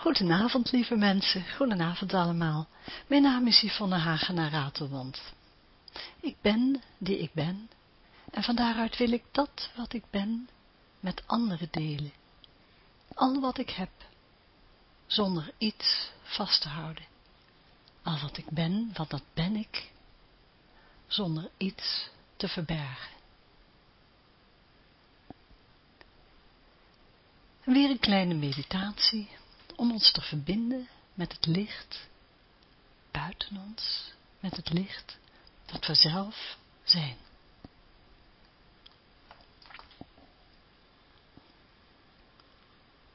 Goedenavond, lieve mensen. Goedenavond allemaal. Mijn naam is Yvonne Hagenaar Ratelwand. Ik ben die ik ben en van daaruit wil ik dat wat ik ben met anderen delen. Al wat ik heb, zonder iets vast te houden. Al wat ik ben, wat dat ben ik, zonder iets te verbergen. En weer een kleine meditatie om ons te verbinden met het licht buiten ons, met het licht dat we zelf zijn.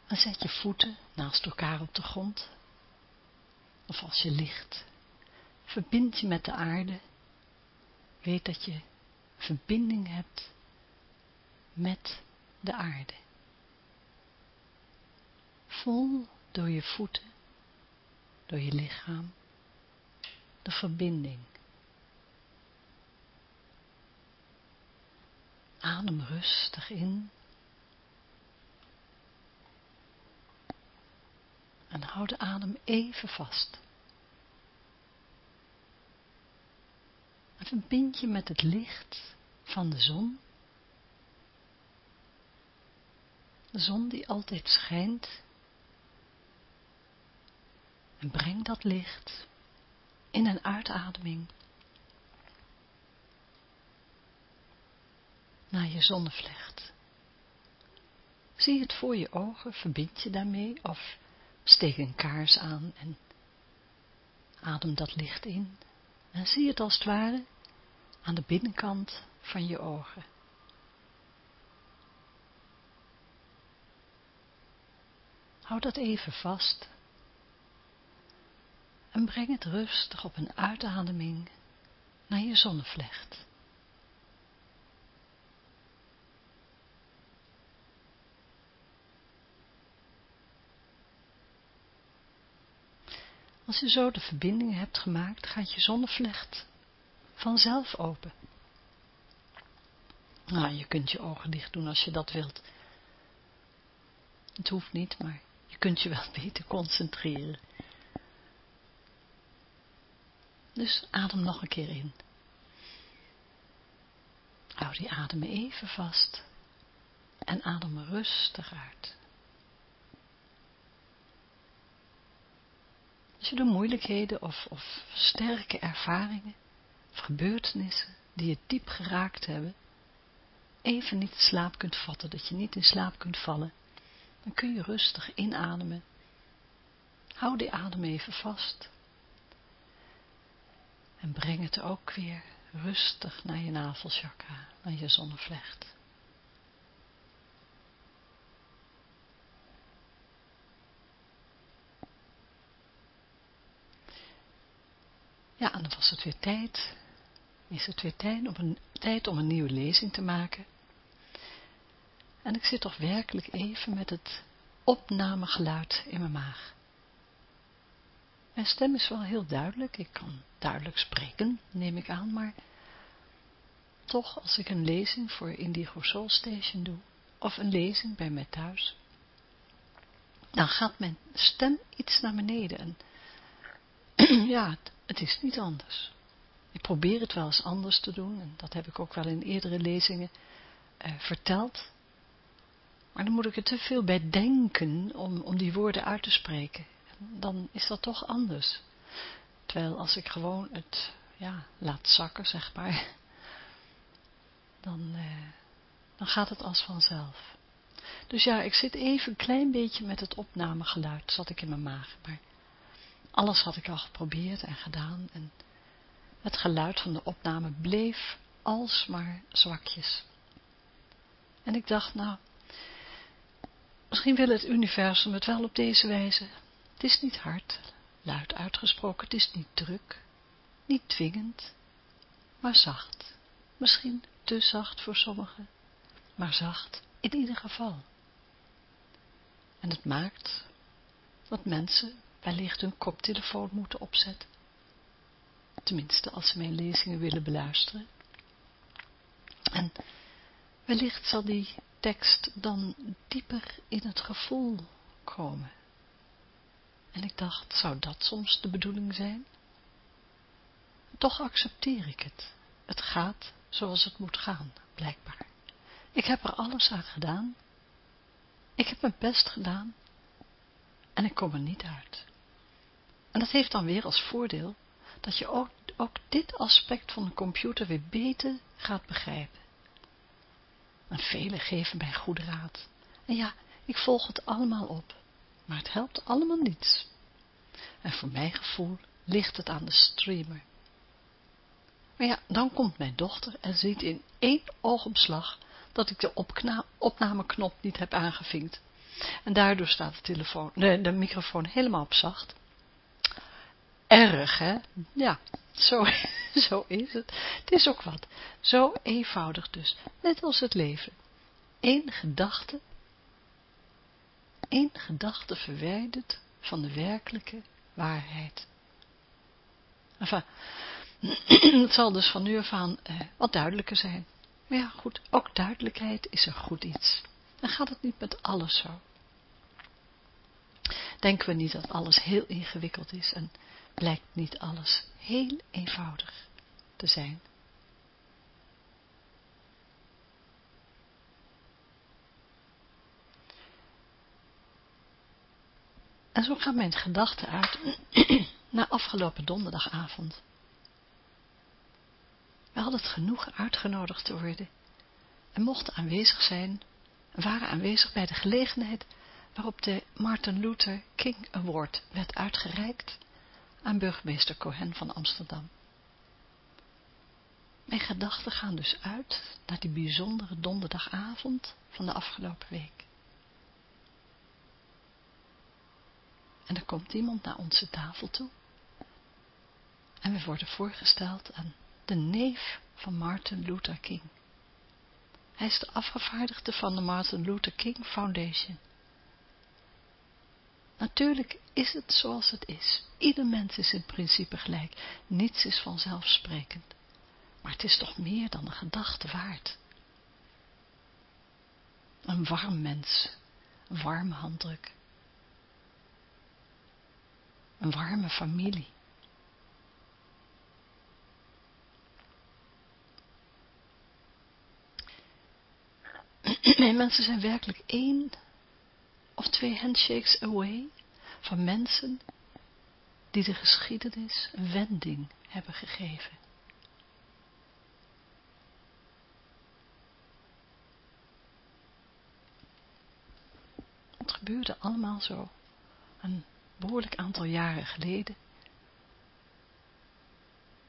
En zet je voeten naast elkaar op de grond. Of als je ligt, verbind je met de aarde. Weet dat je verbinding hebt met de aarde. Voel door je voeten, door je lichaam, de verbinding. Adem rustig in. En houd de adem even vast. En verbind je met het licht van de zon. De zon die altijd schijnt breng dat licht in een uitademing naar je zonnevlecht. Zie het voor je ogen, verbind je daarmee of steek een kaars aan en adem dat licht in. En zie het als het ware aan de binnenkant van je ogen. Houd dat even vast en breng het rustig op een uitademing naar je zonnevlecht. Als je zo de verbinding hebt gemaakt, gaat je zonnevlecht vanzelf open. Nou, je kunt je ogen dicht doen als je dat wilt. Het hoeft niet, maar je kunt je wel beter concentreren. Dus adem nog een keer in. Hou die adem even vast en adem rustig uit. Als je de moeilijkheden of, of sterke ervaringen of gebeurtenissen die je diep geraakt hebben, even niet slaap kunt vatten, dat je niet in slaap kunt vallen, dan kun je rustig inademen. Hou die adem even vast en breng het ook weer rustig naar je navelchakra, naar je zonnevlecht. Ja, en dan was het weer tijd. Is het weer tijd om een, tijd om een nieuwe lezing te maken. En ik zit toch werkelijk even met het opnamegeluid in mijn maag. Mijn stem is wel heel duidelijk, ik kan duidelijk spreken, neem ik aan, maar toch als ik een lezing voor Indigo Soul Station doe, of een lezing bij mij thuis, dan gaat mijn stem iets naar beneden en ja, het, is niet anders. Ik probeer het wel eens anders te doen en dat heb ik ook wel in eerdere lezingen uh, verteld, maar dan moet ik er te veel bij denken om, om die woorden uit te spreken dan is dat toch anders. Terwijl als ik gewoon het ja, laat zakken, zeg maar, dan, eh, dan gaat het als vanzelf. Dus ja, ik zit even een klein beetje met het opnamegeluid, zat ik in mijn maag. Maar alles had ik al geprobeerd en gedaan en het geluid van de opname bleef alsmaar zwakjes. En ik dacht, nou, misschien wil het universum het wel op deze wijze het is niet hard, luid uitgesproken, het is niet druk, niet dwingend, maar zacht. Misschien te zacht voor sommigen, maar zacht in ieder geval. En het maakt dat mensen wellicht hun koptelefoon moeten opzetten. Tenminste, als ze mijn lezingen willen beluisteren. En wellicht zal die tekst dan dieper in het gevoel komen En ik dacht, zou dat soms de bedoeling zijn? Toch accepteer ik het. Het gaat zoals het moet gaan, blijkbaar. Ik heb er alles aan gedaan. Ik heb mijn best gedaan. En ik kom er niet uit. En dat heeft dan weer als voordeel dat je ook, ook dit aspect van de computer weer beter gaat begrijpen. En velen geven mij goede raad. En ja, ik volg het allemaal op. Maar het helpt allemaal niets. En voor mijn gevoel ligt het aan de streamer. Maar ja, dan komt mijn dochter en ziet in één oogopslag dat ik de opnameknop niet heb aangevinkt. En daardoor staat de, telefoon, de, de microfoon helemaal op zacht. Erg, hè? Ja, zo, zo is het. Het is ook wat. Zo eenvoudig dus. Net als het leven. Eén gedachte, één gedachte verwijderd van de werkelijke waarheid. Enfin, het zal dus van nu af aan eh, wat duidelijker zijn. Maar ja, goed, ook duidelijkheid is een goed iets. Dan gaat het niet met alles zo. Denken we niet dat alles heel ingewikkeld is en blijkt niet alles heel eenvoudig te zijn. En zo gaat mijn gedachte uit na afgelopen donderdagavond. We hadden het genoeg uitgenodigd te worden en mochten aanwezig zijn en waren aanwezig bij de gelegenheid waarop de Martin Luther King Award werd uitgereikt aan burgemeester Cohen van Amsterdam. Mijn gedachten gaan dus uit naar die bijzondere donderdagavond van de afgelopen week. En er komt iemand naar onze tafel toe. En we worden voorgesteld aan de neef van Martin Luther King. Hij is de afgevaardigde van de Martin Luther King Foundation. Natuurlijk is het zoals het is. Ieder mens is in principe gelijk. Niets is vanzelfsprekend. Maar het is toch meer dan een gedachte waard. Een warm mens. Een warme handdruk. Een warme familie. Nee, mensen zijn werkelijk één of twee handshakes away van mensen die de geschiedenis een wending hebben gegeven. Het gebeurde allemaal zo een behoorlijk aantal jaren geleden.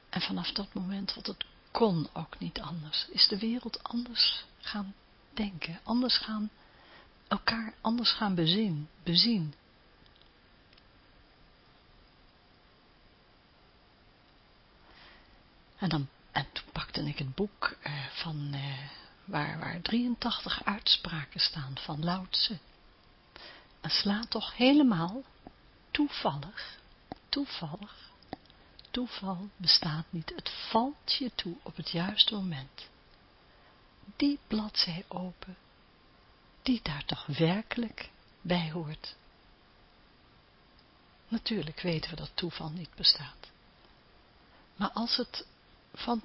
En vanaf dat moment, want het kon ook niet anders, is de wereld anders gaan denken, anders gaan, elkaar anders gaan bezien, bezien. En, dan, en toen pakte ik het boek uh, van, uh, waar, waar 83 uitspraken staan van Lao Tse. En slaat toch helemaal toevallig, toevallig, toeval bestaat niet. Het valt je toe op het juiste moment. Die bladzij open, die daar toch werkelijk bij hoort. Natuurlijk weten we dat toeval niet bestaat. Maar als het van,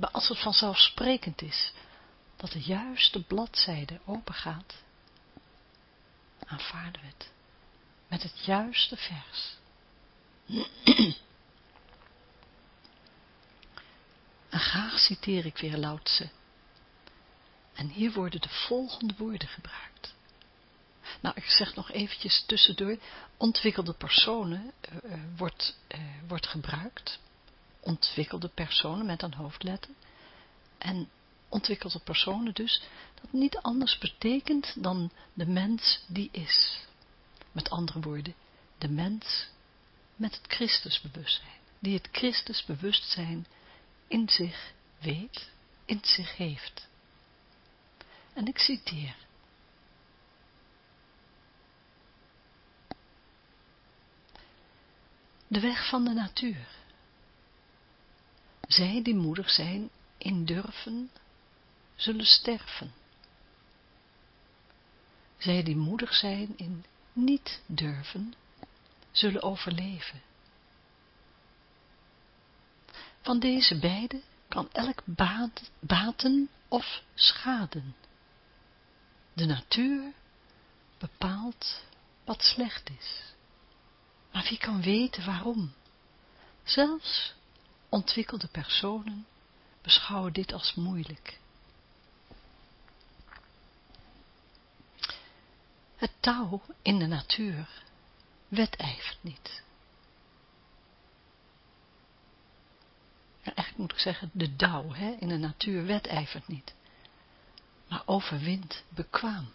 als het vanzelfsprekend is dat de juiste bladzijde open gaat, aanvaarden we het met het juiste vers. En graag citeer ik weer Lautse. En hier worden de volgende woorden gebruikt. Nou, ik zeg nog eventjes tussendoor, ontwikkelde personen uh, wordt, uh, wordt gebruikt. Ontwikkelde personen met een hoofdletter. En ontwikkelde personen dus, dat niet anders betekent dan de mens die is. Met andere woorden, de mens met het Christusbewustzijn, die het Christusbewustzijn in zich weet, in zich heeft. En ik citeer. De weg van de natuur. Zij die moedig zijn in durven, zullen sterven. Zij die moedig zijn in niet durven, zullen overleven. Van deze beide kan elk baten of schaden. De natuur bepaalt wat slecht is. Maar wie kan weten waarom? Zelfs ontwikkelde personen beschouwen dit als moeilijk. Het touw in de natuur wedijvert niet. Ja, eigenlijk moet ik zeggen, de dauw hè, in de natuur wedijvert niet, maar overwint bekwaam,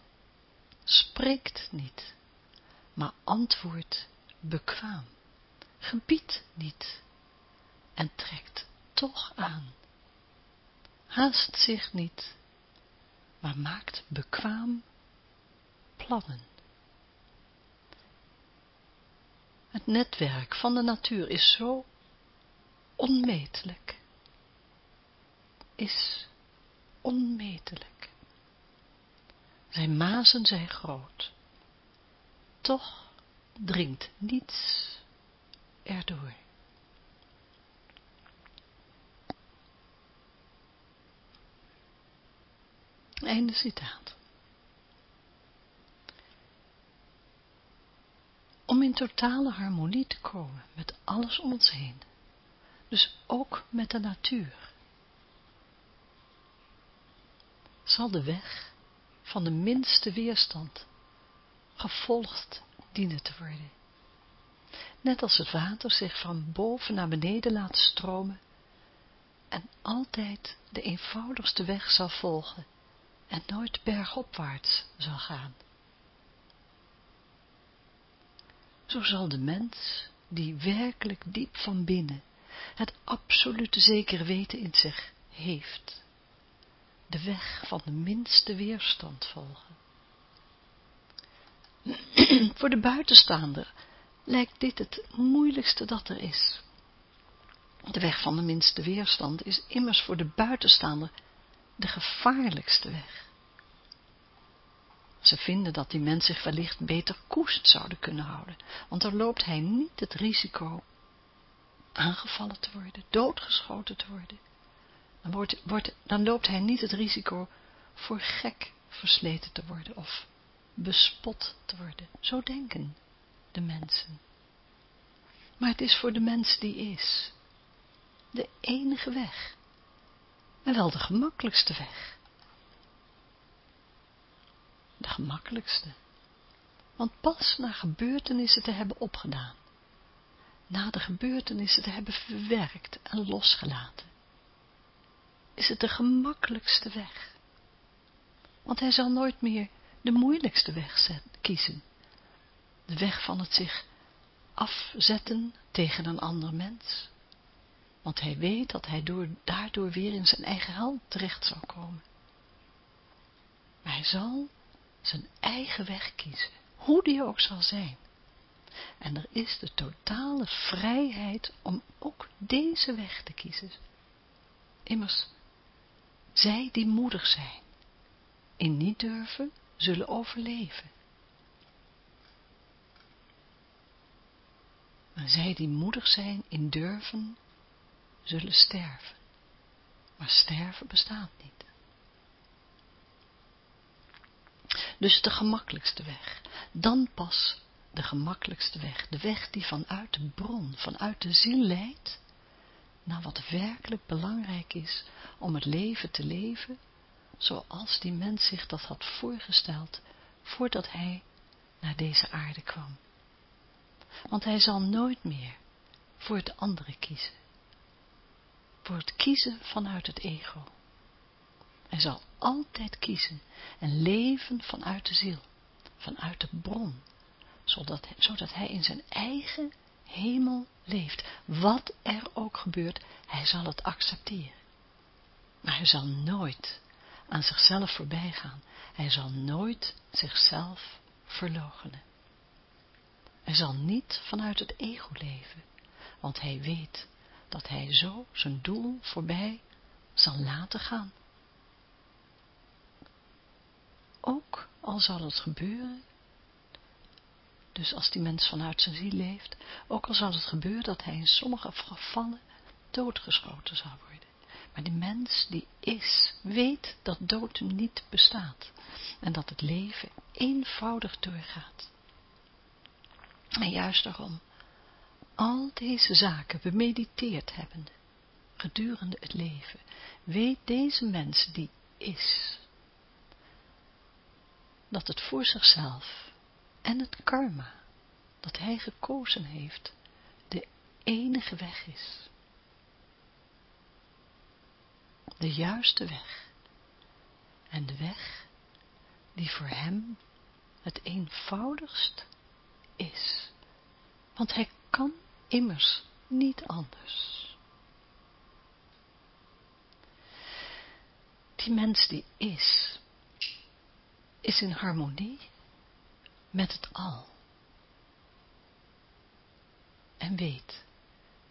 spreekt niet, maar antwoordt bekwaam, gebiedt niet en trekt toch aan, haast zich niet, maar maakt bekwaam plannen. Het netwerk van de natuur is zo onmetelijk. Is onmetelijk. Zijn mazen zijn groot. Toch dringt niets erdoor. Einde citaat. Om in totale harmonie te komen met alles om ons heen, dus ook met de natuur, zal de weg van de minste weerstand gevolgd dienen te worden. Net als het water zich van boven naar beneden laat stromen en altijd de eenvoudigste weg zal volgen en nooit bergopwaarts zal gaan. Zo zal de mens, die werkelijk diep van binnen het absolute zekere weten in zich heeft, de weg van de minste weerstand volgen. Voor de buitenstaander lijkt dit het moeilijkste dat er is. De weg van de minste weerstand is immers voor de buitenstaander de gevaarlijkste weg. Ze vinden dat die mens zich wellicht beter koest zouden kunnen houden, want dan loopt hij niet het risico aangevallen te worden, doodgeschoten te worden. Dan, wordt, wordt, dan loopt hij niet het risico voor gek versleten te worden of bespot te worden. Zo denken de mensen. Maar het is voor de mens die is de enige weg en wel de gemakkelijkste weg. De gemakkelijkste. Want pas na gebeurtenissen te hebben opgedaan, na de gebeurtenissen te hebben verwerkt en losgelaten, is het de gemakkelijkste weg. Want hij zal nooit meer de moeilijkste weg kiezen. De weg van het zich afzetten tegen een ander mens. Want hij weet dat hij door, daardoor weer in zijn eigen hel terecht zal komen. Maar hij zal zijn eigen weg kiezen, hoe die ook zal zijn. En er is de totale vrijheid om ook deze weg te kiezen. Immers, zij die moedig zijn, in niet durven, zullen overleven. Maar zij die moedig zijn in durven, zullen sterven. Maar sterven bestaat niet. Dus de gemakkelijkste weg. Dan pas de gemakkelijkste weg. De weg die vanuit de bron, vanuit de ziel leidt, naar wat werkelijk belangrijk is om het leven te leven, zoals die mens zich dat had voorgesteld, voordat hij naar deze aarde kwam. Want hij zal nooit meer voor het andere kiezen. Voor het kiezen vanuit het ego. Hij zal altijd kiezen en leven vanuit de ziel, vanuit de bron, zodat, zodat hij in zijn eigen hemel leeft. Wat er ook gebeurt, hij zal het accepteren. Maar hij zal nooit aan zichzelf voorbij gaan. Hij zal nooit zichzelf verloochenen. Hij zal niet vanuit het ego leven, want hij weet dat hij zo zijn doel voorbij zal laten gaan. Ook al zal het gebeuren dus als die mens vanuit zijn ziel leeft, ook al zal het gebeuren dat hij in sommige gevallen doodgeschoten zal worden. Maar die mens die is, weet dat dood niet bestaat en dat het leven eenvoudig doorgaat. En juist daarom, al deze zaken bemediteerd hebbende, gedurende het leven, weet deze mens die is, dat het voor zichzelf en het karma dat hij gekozen heeft, de enige weg is. De juiste weg. En de weg die voor hem het eenvoudigst is. Want hij kan immers niet anders. Die mens die is, is in harmonie met het al. En weet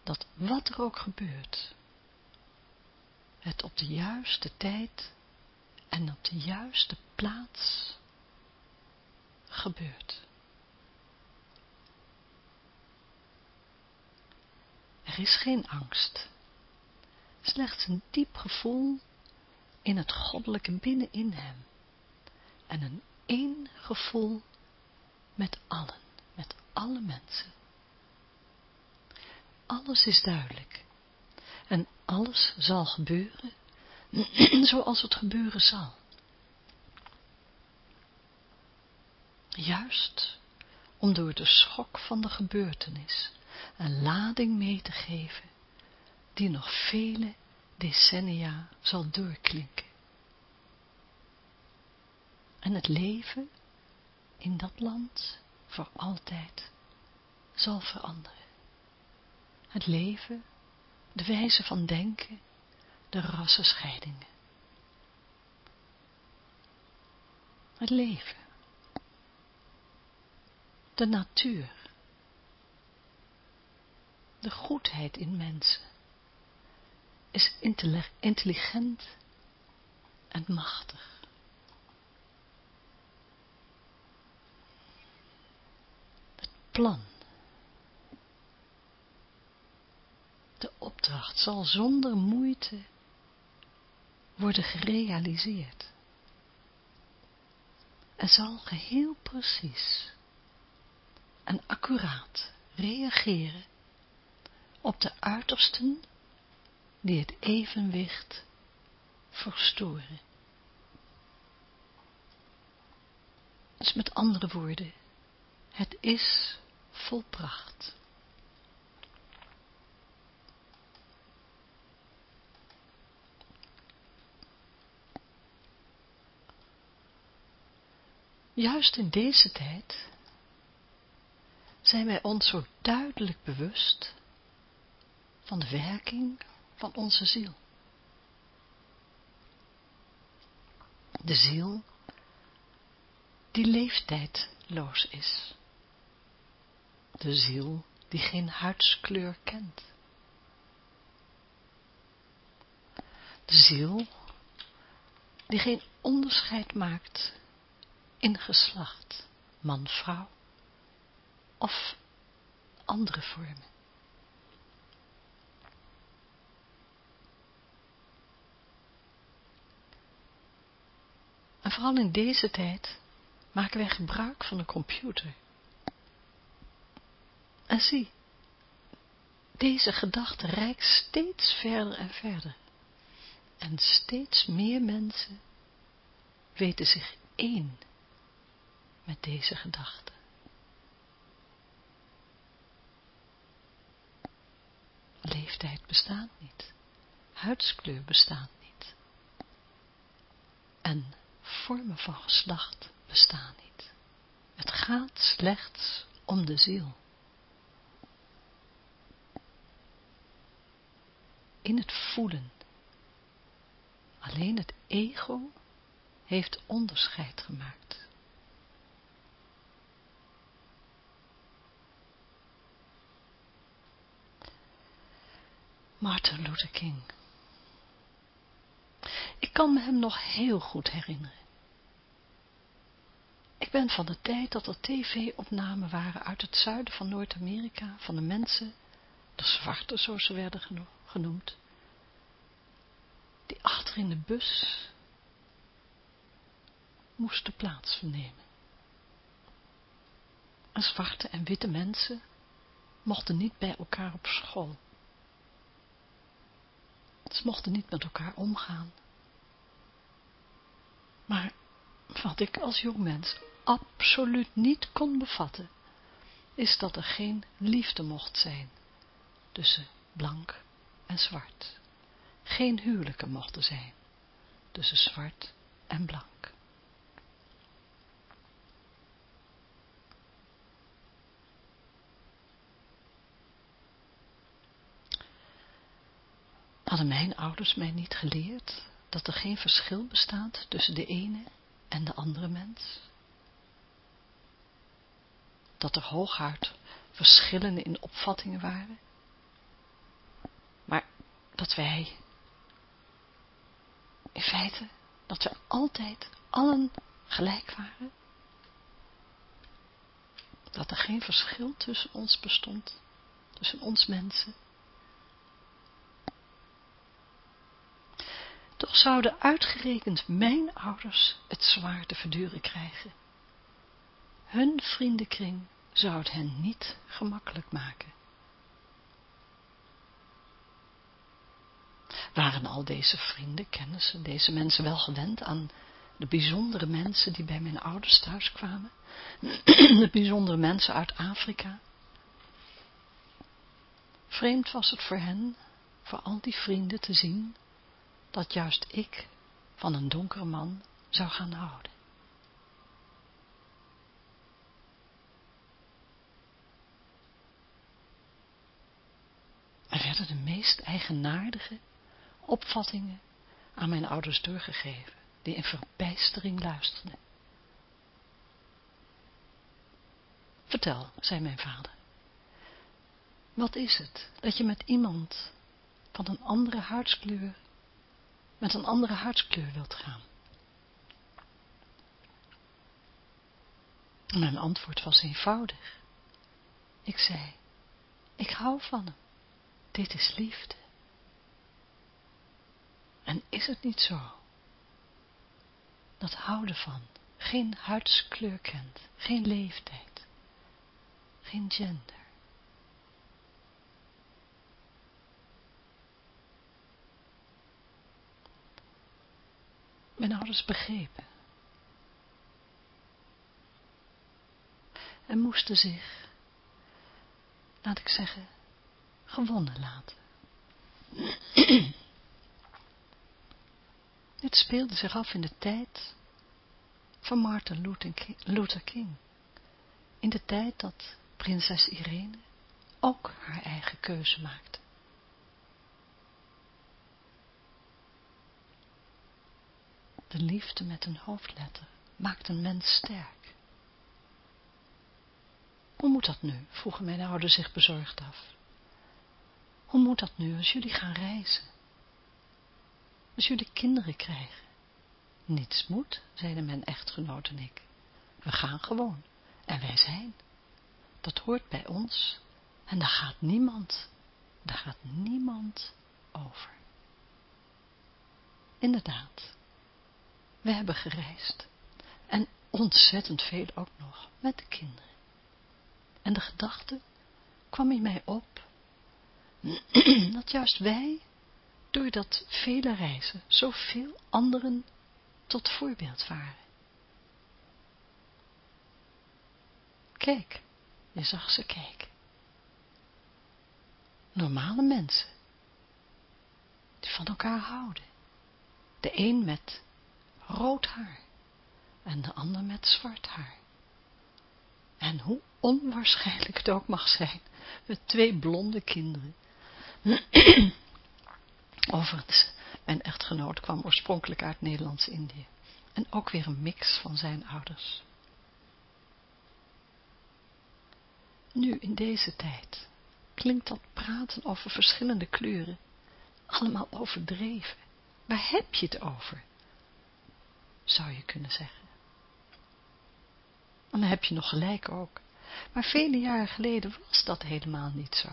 dat wat er ook gebeurt, het op de juiste tijd en op de juiste plaats gebeurt. Er is geen angst, slechts een diep gevoel in het goddelijke binnenin hem en een één gevoel met allen, met alle mensen. Alles is duidelijk en alles zal gebeuren zoals het gebeuren zal. Juist om door de schok van de gebeurtenis een lading mee te geven die nog vele decennia zal doorklinken. En het leven in dat land voor altijd zal veranderen. Het leven, de wijze van denken, de rassenscheidingen. Het leven, de natuur, de goedheid in mensen, is intelligent en machtig. Het plan, de opdracht zal zonder moeite worden gerealiseerd. En zal geheel precies en accuraat reageren op de uitersten die het evenwicht verstoren. Dus met andere woorden, het is volbracht. Juist in deze tijd zijn wij ons zo duidelijk bewust van de werking van onze ziel. De ziel die leeftijdloos is. De ziel die geen huidskleur kent. De ziel die geen onderscheid maakt in geslacht, man-vrouw of andere vormen. En vooral in deze tijd maken wij gebruik van een computer. En zie, deze gedachte reikt steeds verder en verder. En steeds meer mensen weten zich één met deze gedachte. Leeftijd bestaat niet. Huidskleur bestaat niet. En vormen van geslacht bestaan niet. Het gaat slechts om de ziel. In het voelen. Alleen het ego heeft onderscheid gemaakt. Martin Luther King. Ik kan me hem nog heel goed herinneren. Ik ben van de tijd dat er tv-opnamen waren uit het zuiden van Noord-Amerika, van de mensen, de zwarte zoals ze werden genoemd, die achter in de bus moesten plaatsnemen. En zwarte en witte mensen mochten niet bij elkaar op school. Ze mochten niet met elkaar omgaan. Maar wat ik als jongmens absoluut niet kon bevatten, is dat er geen liefde mocht zijn tussen blank en zwart. Geen huwelijken mochten zijn tussen zwart en blank. Hadden mijn ouders mij niet geleerd dat er geen verschil bestaat tussen de ene en de andere mens? Dat er hooguit verschillen in opvattingen waren? Dat wij, in feite, dat we altijd allen gelijk waren? Dat er geen verschil tussen ons bestond, tussen ons mensen? Toch zouden uitgerekend mijn ouders het zwaar te verduren krijgen. Hun vriendenkring zou het hen niet gemakkelijk maken. Waren al deze vrienden, kennissen, deze mensen wel gewend aan de bijzondere mensen die bij mijn ouders thuis kwamen? de bijzondere mensen uit Afrika? Vreemd was het voor hen, voor al die vrienden te zien, dat juist ik van een donkere man zou gaan houden. Er werden de meest eigenaardige opvattingen aan mijn ouders doorgegeven, die in verbijstering luisterden. Vertel, zei mijn vader, wat is het dat je met iemand van een andere huidskleur met een andere huidskleur wilt gaan? mijn antwoord was eenvoudig. Ik zei, ik hou van hem. Dit is liefde. En is het niet zo? Dat houden van geen huidskleur kent, geen leeftijd, geen gender. Mijn ouders begrepen. En moesten zich, laat ik zeggen, gewonnen laten. Dit speelde zich af in de tijd van Martin Luther King. In de tijd dat prinses Irene ook haar eigen keuze maakte. De liefde met een hoofdletter maakt een mens sterk. Hoe moet dat nu? vroegen mijn ouders zich bezorgd af. Hoe moet dat nu als jullie gaan reizen? Als jullie kinderen krijgen? Niets moet, zeiden mijn echtgenoot en ik. We gaan gewoon. En wij zijn. Dat hoort bij ons. En daar gaat niemand, daar gaat niemand over. Inderdaad. We hebben gereisd. En ontzettend veel ook nog, met de kinderen. En de gedachte kwam in mij op, dat juist wij, door dat vele reizen, zoveel anderen tot voorbeeld waren. Kijk, je zag ze kijken. Normale mensen, die van elkaar houden. De een met rood haar en de ander met zwart haar. En hoe onwaarschijnlijk het ook mag zijn, met twee blonde kinderen. Overigens, mijn echtgenoot kwam oorspronkelijk uit Nederlands-Indië. En ook weer een mix van zijn ouders. Nu, in deze tijd, klinkt dat praten over verschillende kleuren allemaal overdreven. Waar heb je het over? zou je kunnen zeggen. En dan heb je nog gelijk ook. Maar vele jaren geleden was dat helemaal niet zo.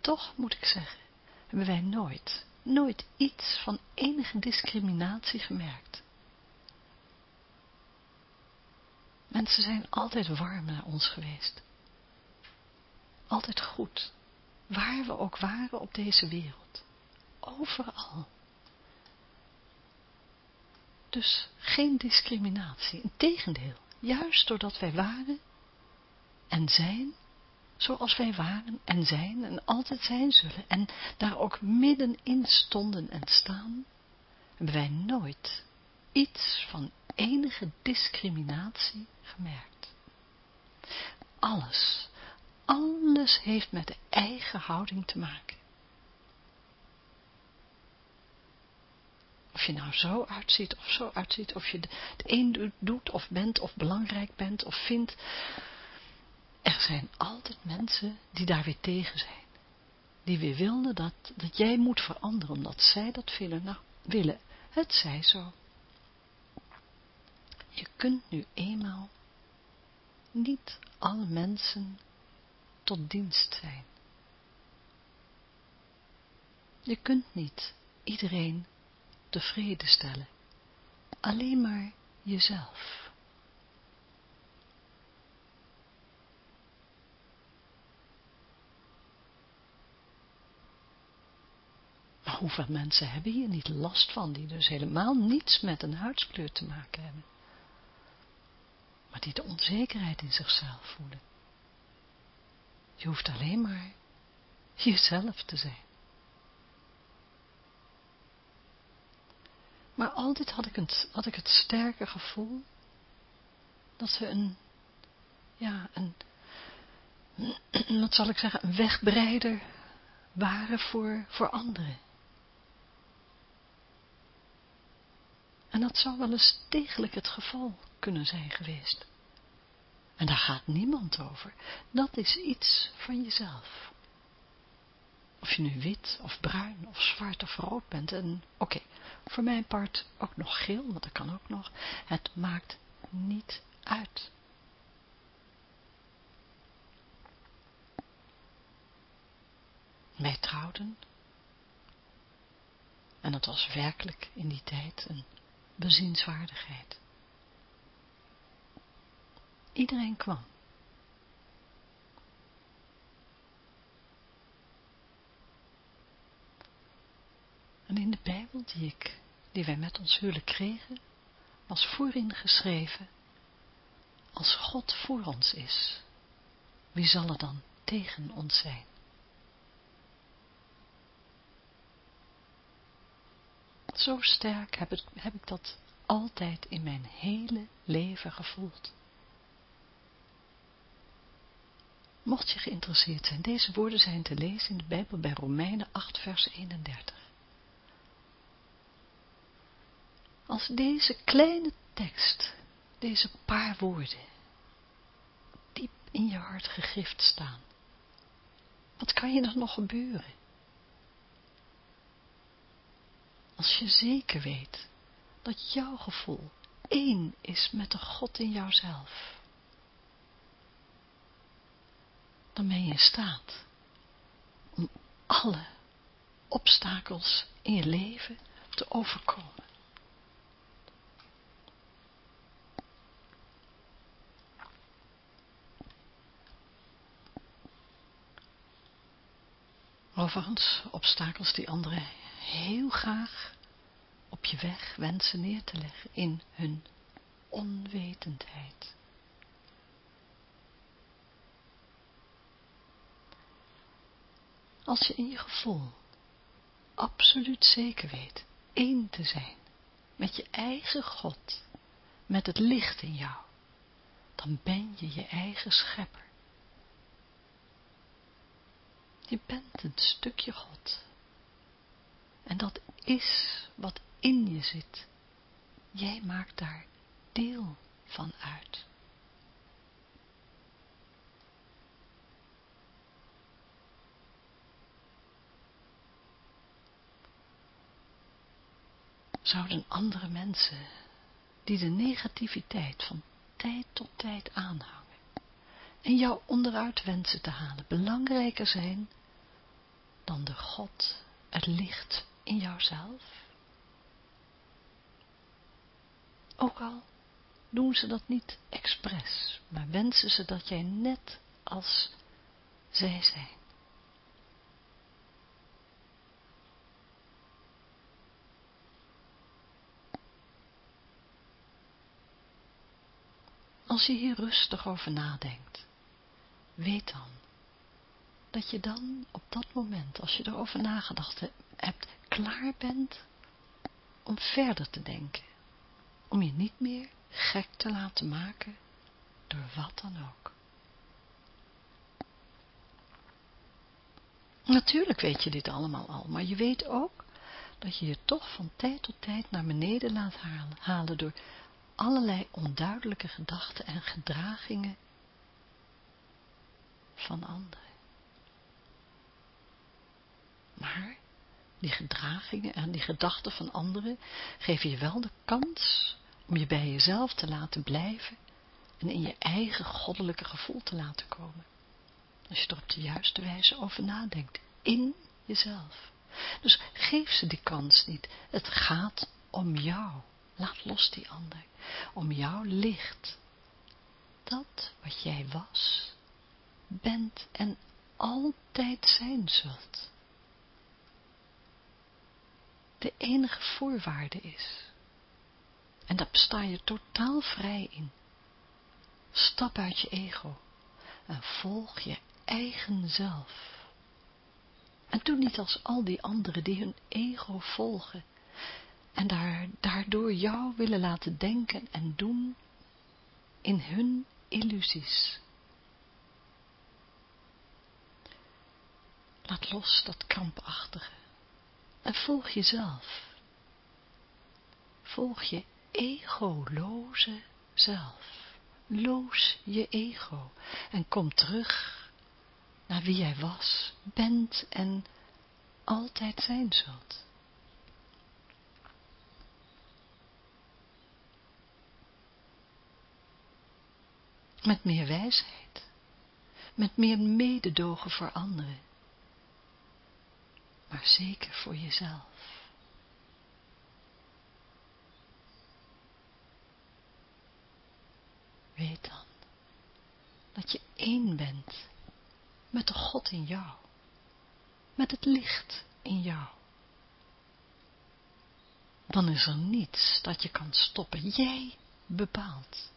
Toch moet ik zeggen, hebben wij nooit, nooit iets van enige discriminatie gemerkt. Mensen zijn altijd warm naar ons geweest. Altijd goed, waar we ook waren op deze wereld. Overal. Dus geen discriminatie, integendeel. Juist doordat wij waren en zijn zoals wij waren en zijn en altijd zijn zullen en daar ook middenin stonden en staan, hebben wij nooit iets van enige discriminatie gemerkt. Alles, alles heeft met de eigen houding te maken. Of je nou zo uitziet of zo uitziet, of je het een doet of bent of belangrijk bent of vindt. Er zijn altijd mensen die daar weer tegen zijn. Die weer wilden dat, dat jij moet veranderen omdat zij dat willen. Nou, willen. Het zij zo. Je kunt nu eenmaal niet alle mensen tot dienst zijn. Je kunt niet iedereen tevreden stellen. Alleen maar jezelf. Maar hoeveel mensen hebben hier niet last van, die dus helemaal niets met een huidskleur te maken hebben. Maar die de onzekerheid in zichzelf voelen. Je hoeft alleen maar jezelf te zijn. Maar altijd had ik, het, had ik het sterke gevoel dat ze een, ja, een, wat zal ik zeggen, een wegbreider waren voor, voor anderen. En dat zou wel eens degelijk het geval kunnen zijn geweest. En daar gaat niemand over. Dat is iets van jezelf. Of je nu wit of bruin of zwart of rood bent. En oké, voor mijn part ook nog geel, want dat kan ook nog. Het maakt niet uit. Wij trouwden. En het was werkelijk in die tijd een bezienswaardigheid. Iedereen kwam. En in de Bijbel die, ik, die wij met ons huwelijk kregen, was voorin geschreven, als God voor ons is, wie zal er dan tegen ons zijn? Zo sterk heb, heb ik dat altijd in mijn hele leven gevoeld. Mocht je geïnteresseerd zijn, deze woorden zijn te lezen in de Bijbel bij Romeinen 8 vers 31. Als deze kleine tekst, deze paar woorden, diep in je hart gegrift staan, wat kan je er nog gebeuren? Als je zeker weet dat jouw gevoel één is met de God in jouzelf, dan ben je in staat om alle obstakels in je leven te overkomen. Overigens, obstakels die anderen heel graag op je weg wensen neer te leggen in hun onwetendheid. Als je in je gevoel absoluut zeker weet één te zijn met je eigen God, met het licht in jou, dan ben je je eigen schepper. Je bent een stukje God. En dat is wat in je zit. Jij maakt daar deel van uit. Zouden andere mensen die de negativiteit van tijd tot tijd aanhangen en jou onderuit wensen te halen belangrijker zijn dan de God, het licht in jouzelf? Ook al doen ze dat niet expres, maar wensen ze dat jij net als zij zijn. Als je hier rustig over nadenkt, weet dan dat je dan op dat moment, als je erover nagedacht hebt, klaar bent om verder te denken. Om je niet meer gek te laten maken door wat dan ook. Natuurlijk weet je dit allemaal al, maar je weet ook dat je je toch van tijd tot tijd naar beneden laat halen, door allerlei onduidelijke gedachten en gedragingen van anderen. Maar die gedragingen en die gedachten van anderen geven je wel de kans om je bij jezelf te laten blijven en in je eigen goddelijke gevoel te laten komen. Als je er op de juiste wijze over nadenkt, in jezelf. Dus geef ze die kans niet. Het gaat om jou. Laat los die ander. Om jouw licht. Dat wat jij was, bent en altijd zijn zult. De enige voorwaarde is. En daar sta je totaal vrij in. Stap uit je ego en volg je eigen zelf. En doe niet als al die anderen die hun ego volgen en daar, daardoor jou willen laten denken en doen in hun illusies. Laat los dat krampachtige en volg jezelf. Volg je egoloze zelf. Loos je ego en kom terug naar wie jij was, bent en altijd zijn zult. Met meer wijsheid, met meer mededogen voor anderen, maar zeker voor jezelf. Weet dan dat je één bent met de God in jou, met het licht in jou. Dan is er niets dat je kan stoppen. Jij bepaalt.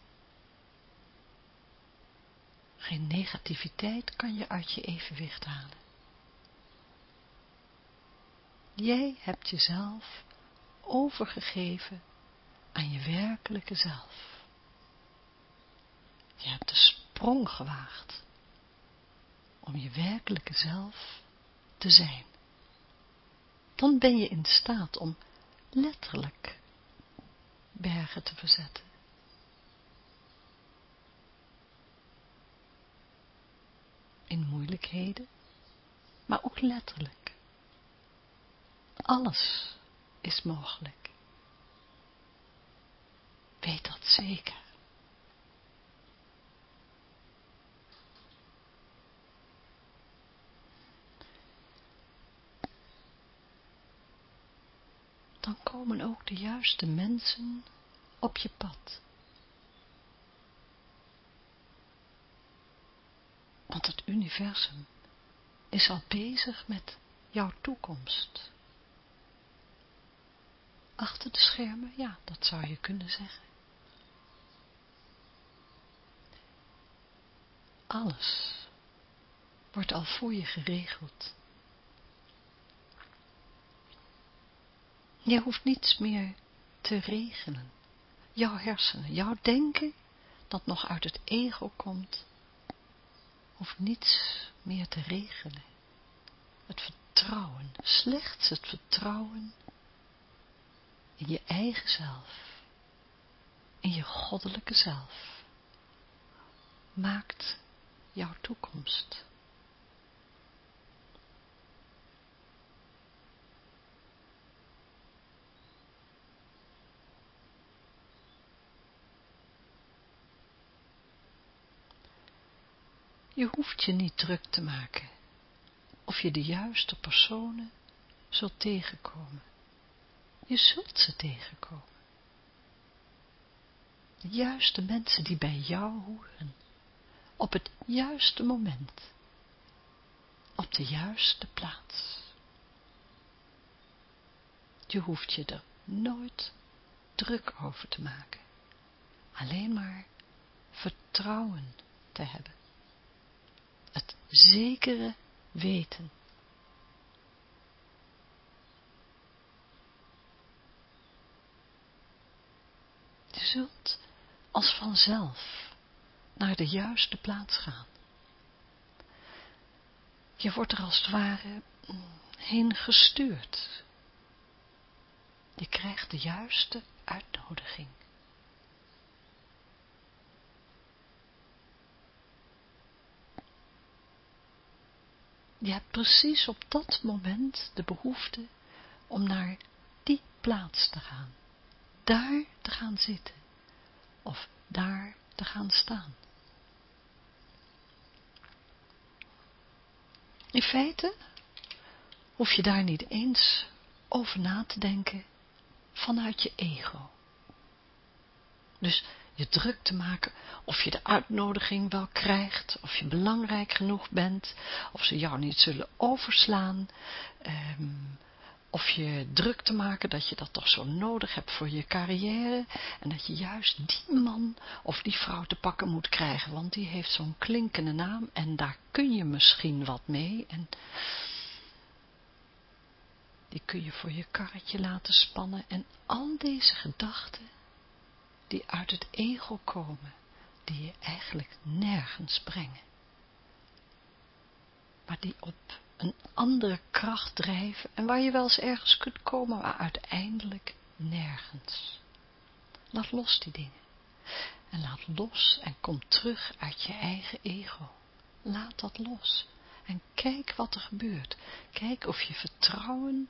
Geen negativiteit kan je uit je evenwicht halen. Jij hebt jezelf overgegeven aan je werkelijke zelf. Je hebt de sprong gewaagd om je werkelijke zelf te zijn. Dan ben je in staat om letterlijk bergen te verzetten. In moeilijkheden, maar ook letterlijk. Alles is mogelijk. Weet dat zeker. dan komen ook de juiste mensen op je pad. Want het universum is al bezig met jouw toekomst. Achter de schermen, ja, dat zou je kunnen zeggen. Alles wordt al voor je geregeld. Je hoeft niets meer te regelen. Jouw hersenen, jouw denken, dat nog uit het ego komt, hoeft niets meer te regelen. Het vertrouwen, slechts het vertrouwen je eigen zelf, in je goddelijke zelf, maakt jouw toekomst. Je hoeft je niet druk te maken of je de juiste personen zult tegenkomen. Je zult ze tegenkomen. De juiste mensen die bij jou horen, op het juiste moment, op de juiste plaats. Je hoeft je er nooit druk over te maken, alleen maar vertrouwen te hebben. Het zekere weten. Zult als vanzelf naar de juiste plaats gaan. Je wordt er als het ware heen gestuurd. Je krijgt de juiste uitnodiging. Je hebt precies op dat moment de behoefte om naar die plaats te gaan. Daar te gaan zitten. Of daar te gaan staan. In feite hoef je daar niet eens over na te denken vanuit je ego. Dus je druk te maken of je de uitnodiging wel krijgt, of je belangrijk genoeg bent, of ze jou niet zullen overslaan, ehm, of je druk te maken dat je dat toch zo nodig hebt voor je carrière, en dat je juist die man of die vrouw te pakken moet krijgen, want die heeft zo'n klinkende naam, en daar kun je misschien wat mee, en die kun je voor je karretje laten spannen, en al deze gedachten, die uit het ego komen, die je eigenlijk nergens brengen. Maar die op een andere kracht drijven en waar je wel eens ergens kunt komen, maar uiteindelijk nergens. Laat los die dingen. En laat los en kom terug uit je eigen ego. Laat dat los. En kijk wat er gebeurt. Kijk of je vertrouwen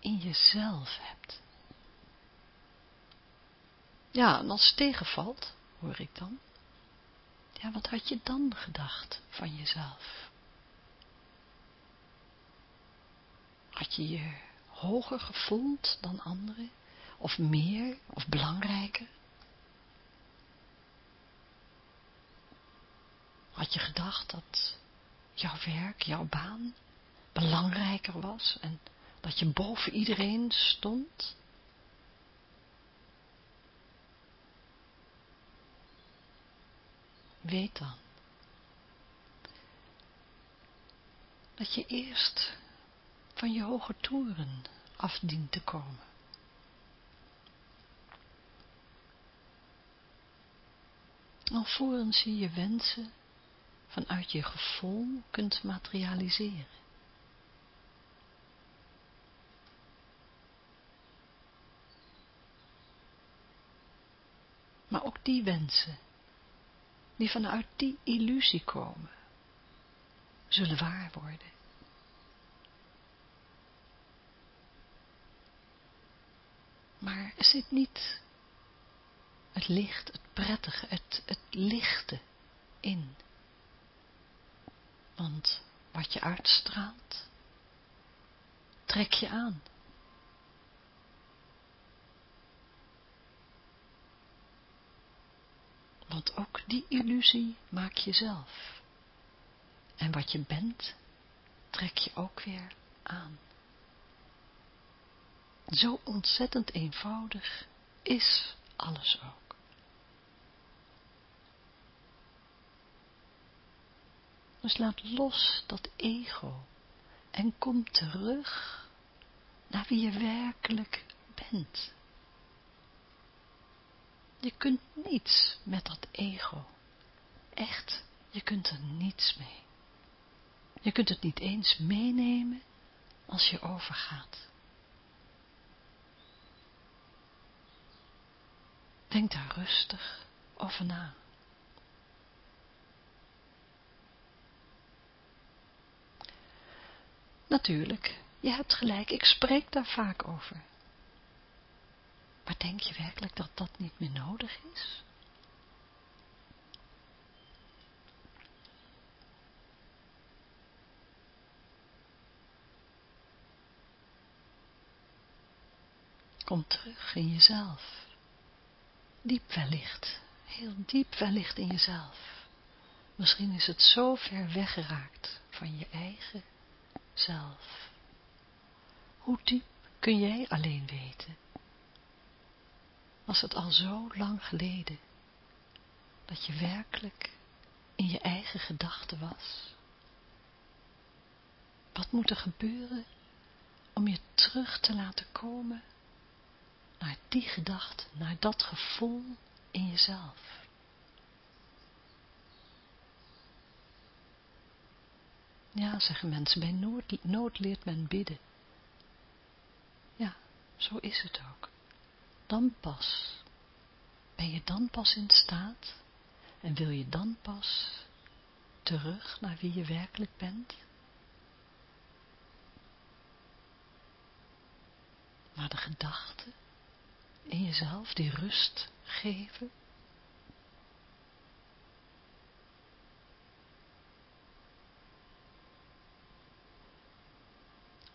in jezelf hebt. Ja, en als het tegenvalt, hoor ik dan. Ja, wat had je dan gedacht van jezelf? Had je je hoger gevoeld dan anderen? Of meer? Of belangrijker? Had je gedacht dat jouw werk, jouw baan belangrijker was en dat je boven iedereen stond? weet dan dat je eerst van je hoge toeren af dient te komen. Alvorens je je wensen vanuit je gevoel kunt materialiseren. Maar ook die wensen die vanuit die illusie komen, zullen waar worden. Maar zit niet het licht, het prettige, het, het lichte in. Want wat je uitstraalt, trek je aan. Want ook die illusie maak je zelf. En wat je bent, trek je ook weer aan. Zo ontzettend eenvoudig is alles ook. Dus laat los dat ego en kom terug naar wie je werkelijk bent. Je kunt niets met dat ego. Echt, je kunt er niets mee. Je kunt het niet eens meenemen als je overgaat. Denk daar rustig over na. Natuurlijk, je hebt gelijk, ik spreek daar vaak over. Maar denk je werkelijk dat dat niet meer nodig is? Kom terug in jezelf. Diep wellicht, heel diep wellicht in jezelf. Misschien is het zo ver weggeraakt van je eigen zelf. Hoe diep kun jij alleen weten? Was het al zo lang geleden dat je werkelijk in je eigen gedachten was? Wat moet er gebeuren om je terug te laten komen naar die gedachte, naar dat gevoel in jezelf? Ja, zeggen mensen, bij nood, nood leert men bidden. Ja, zo is het ook. Dan pas. Ben je dan pas in staat en wil je dan pas terug naar wie je werkelijk bent? Maar de gedachten in jezelf die rust geven.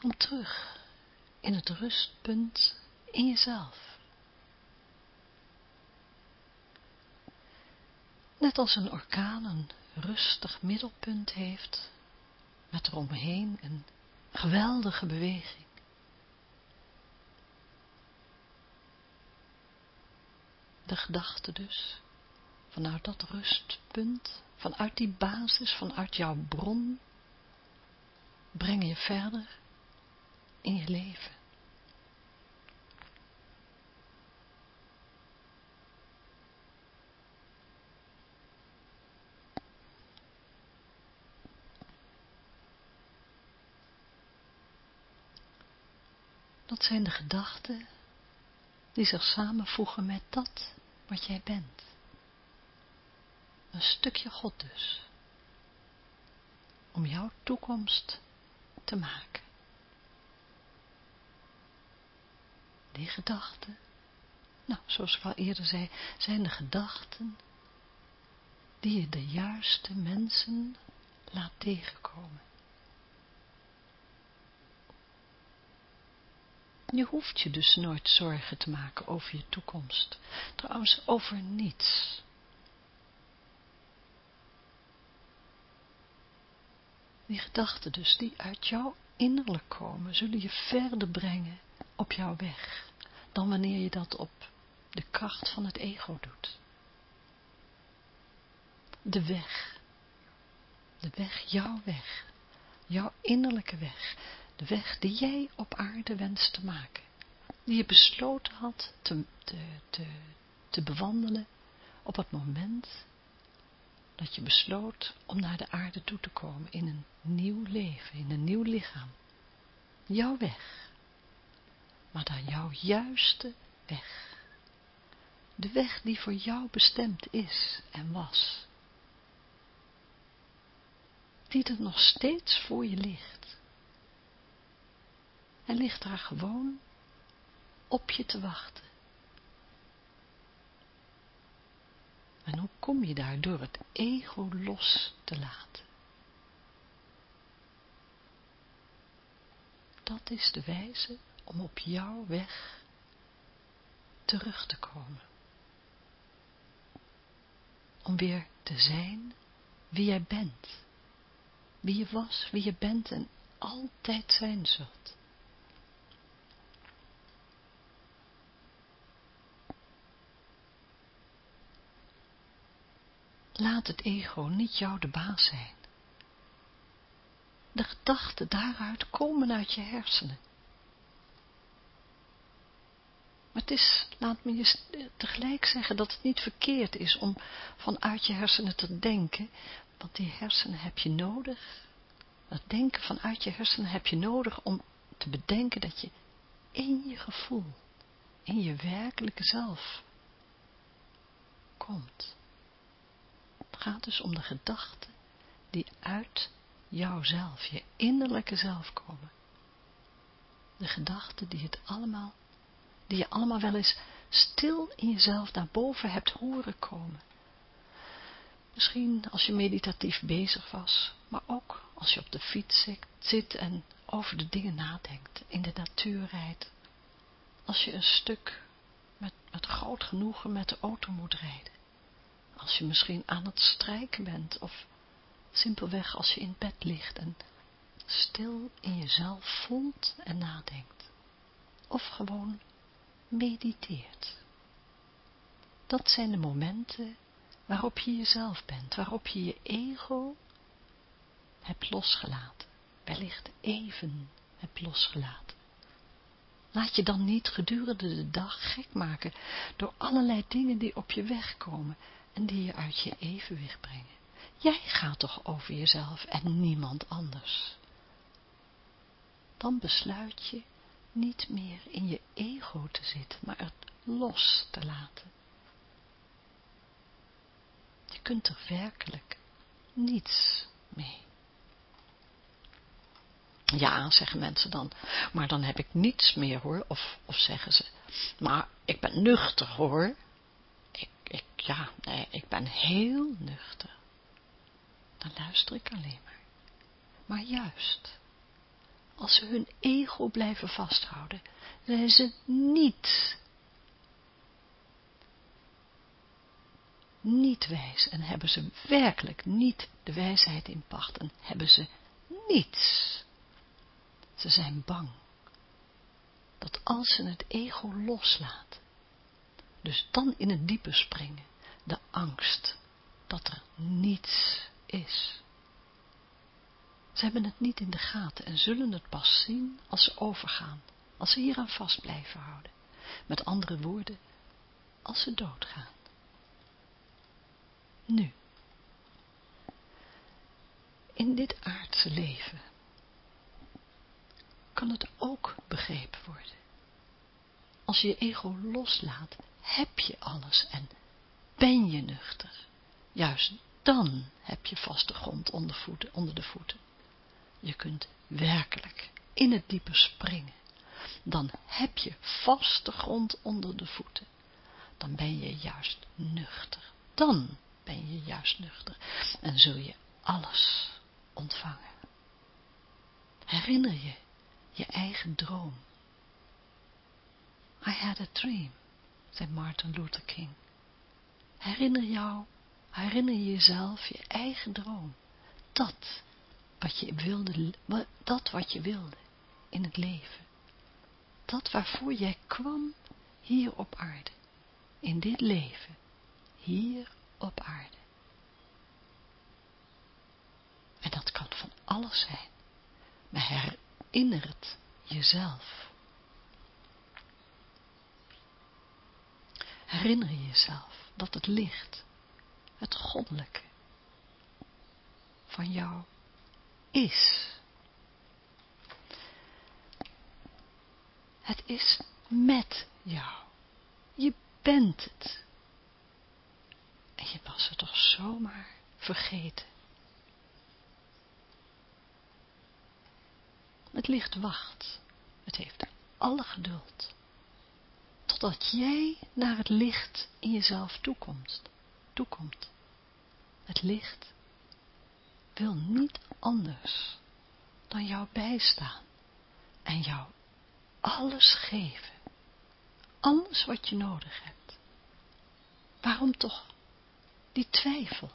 Om terug in het rustpunt in jezelf. Net als een orkaan een rustig middelpunt heeft, met eromheen een geweldige beweging. De gedachte dus, vanuit dat rustpunt, vanuit die basis, vanuit jouw bron, breng je verder in je leven. Dat zijn de gedachten die zich samenvoegen met dat wat jij bent. Een stukje God dus. Om jouw toekomst te maken. Die gedachten, nou, zoals ik al eerder zei, zijn de gedachten die je de juiste mensen laat tegenkomen. Je hoeft je dus nooit zorgen te maken over je toekomst. Trouwens, over niets. Die gedachten dus, die uit jouw innerlijk komen, zullen je verder brengen op jouw weg, dan wanneer je dat op de kracht van het ego doet. De weg, de weg, jouw weg, jouw innerlijke weg, de weg die jij op aarde wenst te maken, die je besloten had te, te, te, te bewandelen op het moment dat je besloot om naar de aarde toe te komen in een nieuw leven, in een nieuw lichaam. Jouw weg, maar dan jouw juiste weg. De weg die voor jou bestemd is en was. Die er nog steeds voor je ligt. En ligt daar gewoon op je te wachten. En hoe kom je daar door het ego los te laten? Dat is de wijze om op jouw weg terug te komen. Om weer te zijn wie jij bent. Wie je was, wie je bent en altijd zijn zult. Laat het ego niet jou de baas zijn. De gedachten daaruit komen uit je hersenen. Maar het is, laat me je tegelijk zeggen dat het niet verkeerd is om vanuit je hersenen te denken, want die hersenen heb je nodig. Dat denken vanuit je hersenen heb je nodig om te bedenken dat je in je gevoel, in je werkelijke zelf komt. Gaat dus om de gedachten die uit jouzelf, je innerlijke zelf komen. De gedachten die het allemaal, die je allemaal wel eens stil in jezelf naar boven hebt horen komen. Misschien als je meditatief bezig was, maar ook als je op de fiets zit en over de dingen nadenkt, in de natuur rijdt. als je een stuk met, met groot genoegen met de auto moet rijden. Als je misschien aan het strijken bent of simpelweg als je in bed ligt en stil in jezelf voelt en nadenkt. Of gewoon mediteert. Dat zijn de momenten waarop je jezelf bent, waarop je je ego hebt losgelaten, wellicht even hebt losgelaten. Laat je dan niet gedurende de dag gek maken door allerlei dingen die op je weg komen en die je uit je evenwicht brengen. Jij gaat toch over jezelf en niemand anders. Dan besluit je niet meer in je ego te zitten, maar het los te laten. Je kunt er werkelijk niets mee. Ja, zeggen mensen dan, maar dan heb ik niets meer hoor, of, of zeggen ze, maar ik ben nuchter hoor. Ik, ja, nee, ik ben heel nuchter. Dan luister ik alleen maar. Maar juist, als ze hun ego blijven vasthouden, zijn ze niet, niet wijs en hebben ze werkelijk niet de wijsheid in pacht en hebben ze niets. Ze zijn bang dat als ze het ego loslaten, dus dan in het diepe springen, de angst dat er niets is. Ze hebben het niet in de gaten en zullen het pas zien als ze overgaan, als ze hieraan vast blijven houden. Met andere woorden, als ze doodgaan. Nu, in dit aardse leven kan het ook begrepen worden. Als je je ego loslaat, heb je alles en ben je nuchter. Juist dan heb je vaste grond onder, voeten, onder de voeten. Je kunt werkelijk in het diepe springen. Dan heb je vaste grond onder de voeten. Dan ben je juist nuchter. Dan ben je juist nuchter. En zul je alles ontvangen. Herinner je je eigen droom. I had a dream, zei Martin Luther King. Herinner jou, herinner jezelf je eigen droom. Dat wat je wilde, dat wat je wilde in het leven. Dat waarvoor jij kwam hier op aarde. In dit leven. Hier op aarde. En dat kan van alles zijn. Maar herinner het jezelf. Herinner je jezelf dat het licht, het goddelijke, van jou is. Het is met jou. Je bent het. En je was het toch zomaar vergeten. Het licht wacht. Het heeft alle geduld. Totdat jij naar het licht in jezelf toekomt. toekomt. Het licht wil niet anders dan jou bijstaan en jou alles geven. Alles wat je nodig hebt. Waarom toch die twijfel?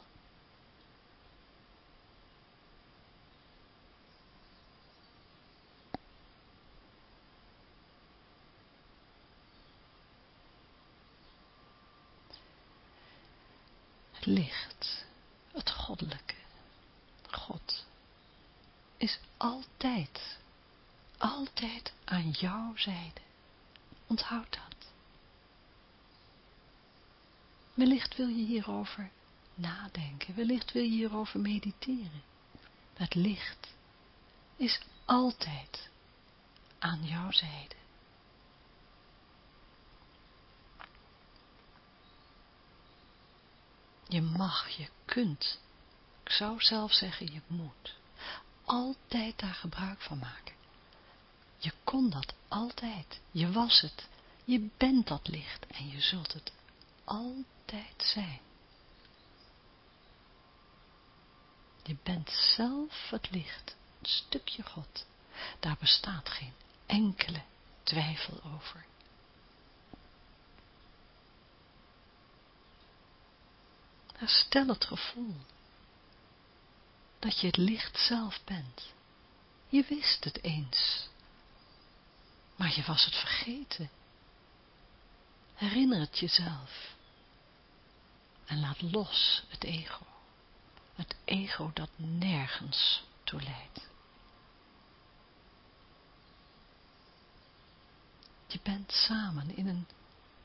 Licht, het goddelijke, God, is altijd, altijd aan jouw zijde. Onthoud dat. Wellicht wil je hierover nadenken, wellicht wil je hierover mediteren. Het licht is altijd aan jouw zijde. Je mag, je kunt. Ik zou zelf zeggen, je moet. Altijd daar gebruik van maken. Je kon dat altijd. Je was het. Je bent dat licht en je zult het altijd zijn. Je bent zelf het licht, een stukje God. Daar bestaat geen enkele twijfel over. Herstel het gevoel dat je het licht zelf bent. Je wist het eens, maar je was het vergeten. Herinner het jezelf en laat los het ego. Het ego dat nergens toe leidt. Je bent samen in een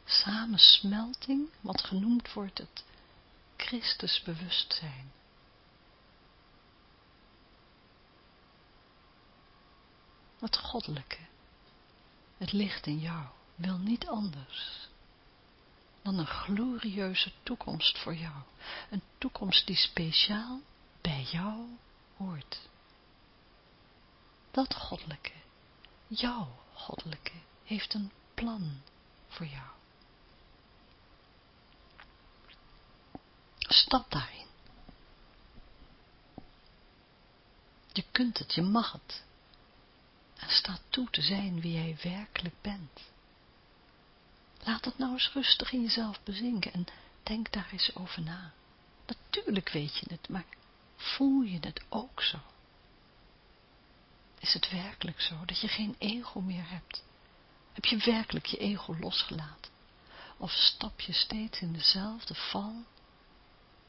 samensmelting, wat genoemd wordt het Christusbewustzijn. Het goddelijke, het licht in jou, wil niet anders dan een glorieuze toekomst voor jou. Een toekomst die speciaal bij jou hoort. Dat goddelijke, jouw goddelijke, heeft een plan voor jou. Stap daarin. Je kunt het, je mag het. En sta toe te zijn wie jij werkelijk bent. Laat het nou eens rustig in jezelf bezinken en denk daar eens over na. Natuurlijk weet je het, maar voel je het ook zo? Is het werkelijk zo dat je geen ego meer hebt? Heb je werkelijk je ego losgelaten? Of stap je steeds in dezelfde val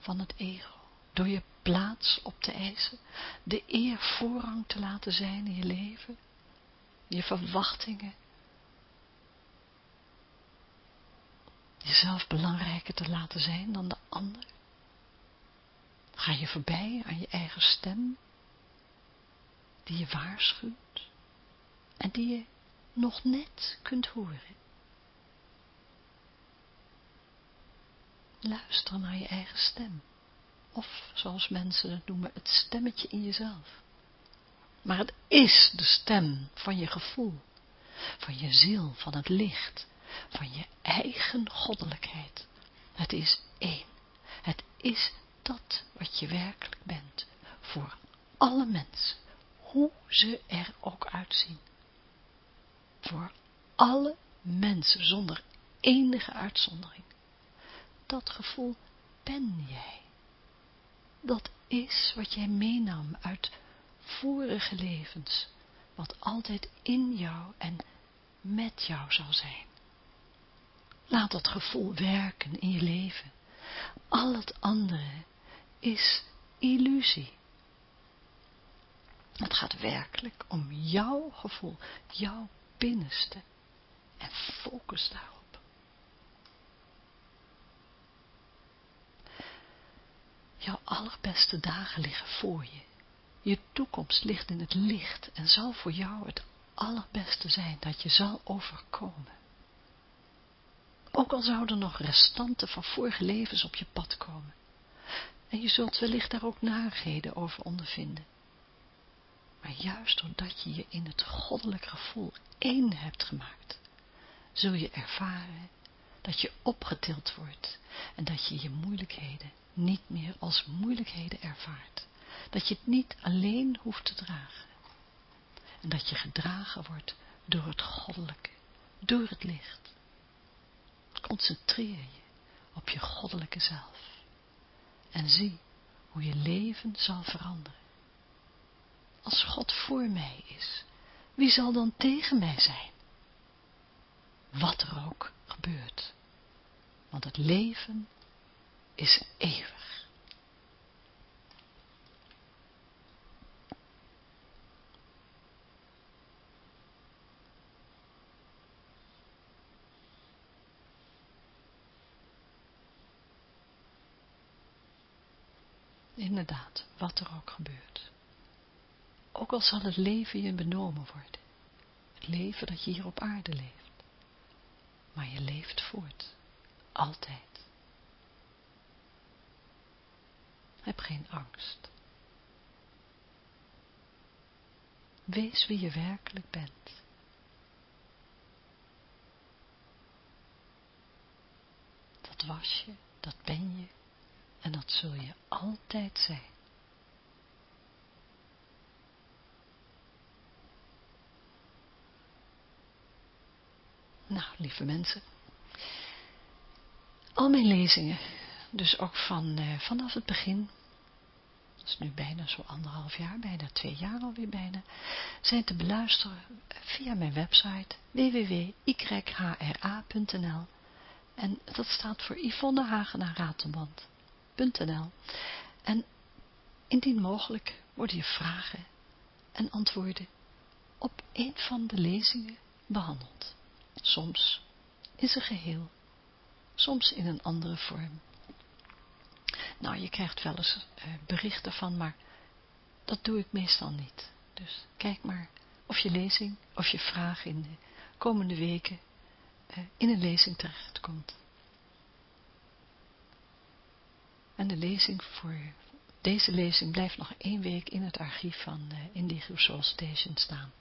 van het ego, door je plaats op te eisen, de eer voorrang te laten zijn in je leven, je verwachtingen, jezelf belangrijker te laten zijn dan de ander? Ga je voorbij aan je eigen stem, die je waarschuwt. En die je nog net kunt horen? Luister naar je eigen stem. Of, zoals mensen het noemen, het stemmetje in jezelf. Maar het is de stem van je gevoel, van je ziel, van het licht, van je eigen goddelijkheid. Het is één. Het is dat wat je werkelijk bent, voor alle mensen, hoe ze er ook uitzien. Voor alle mensen, zonder enige uitzondering dat gevoel ben jij. Dat is wat jij meenam uit vorige levens, wat altijd in jou en met jou zal zijn. Laat dat gevoel werken in je leven. Al het andere is illusie. Het gaat werkelijk om jouw gevoel, jouw binnenste. En focus daarop. Jouw allerbeste dagen liggen voor je. Je toekomst ligt in het licht en zal voor jou het allerbeste zijn dat je zal overkomen. Ook al zouden nog restanten van vorige levens op je pad komen. En je zult wellicht daar ook narigheden over ondervinden. Maar juist doordat je je in het goddelijk gevoel één hebt gemaakt, zul je ervaren dat je opgetild wordt en dat je je moeilijkheden niet meer als moeilijkheden ervaart. Dat je het niet alleen hoeft te dragen. En dat je gedragen wordt door het goddelijke, door het licht. Concentreer je op je goddelijke zelf. En zie hoe je leven zal veranderen. Als God voor mij is, wie zal dan tegen mij zijn? Wat er ook gebeurt. Want het leven is eeuwig. Inderdaad, wat er ook gebeurt. Ook al zal het leven je benomen worden. Het leven dat je hier op aarde leeft. Maar je leeft voort. Altijd. Heb geen angst. Wees wie je werkelijk bent. Dat was je, dat ben je en dat zul je altijd zijn. Nou, lieve mensen, al mijn lezingen dus ook van, uh, vanaf het begin, dat is nu bijna zo anderhalf jaar, bijna twee jaar alweer bijna, zijn te beluisteren via mijn website www.yhra.nl en dat staat voor Yvonne Hagenaar Ratelband.nl en indien mogelijk worden je vragen en antwoorden op een van de lezingen behandeld. Soms in zijn geheel, soms in een andere vorm. Nou, je krijgt wel eens uh, berichten van, maar dat doe ik meestal niet. Dus kijk maar of je lezing, of je vraag in de komende weken uh, in een lezing terechtkomt. En de lezing voor deze lezing blijft nog één week in het archief van uh, Indigo Soul Station staan.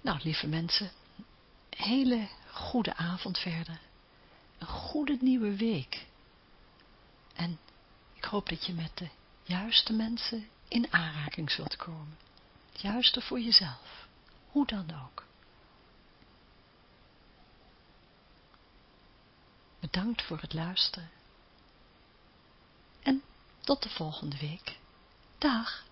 Nou, lieve mensen, hele goede avond verder. Een goede nieuwe week. En ik hoop dat je met de juiste mensen in aanraking zult komen. Het juiste voor jezelf. Hoe dan ook. Bedankt voor het luisteren. En tot de volgende week. Dag.